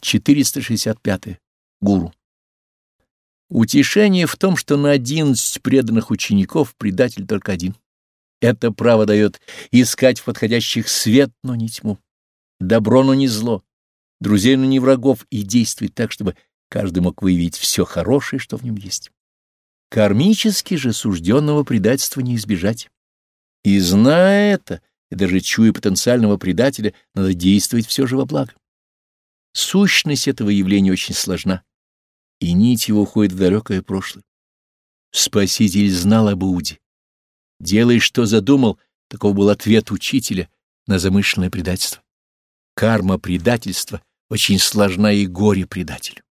465. Гуру. Утешение в том, что на одиннадцать преданных учеников предатель только один. Это право дает искать в подходящих свет, но не тьму, добро, но не зло, друзей, но не врагов, и действовать так, чтобы каждый мог выявить все хорошее, что в нем есть. Кармически же сужденного предательства не избежать. И зная это, и даже чуя потенциального предателя, надо действовать все же во благо. Сущность этого явления очень сложна, и нить его уходит в далекое прошлое. Спаситель знал об Иуде. Делай, что задумал, таков был ответ учителя на замышленное предательство. Карма предательства очень сложна и горе предателю.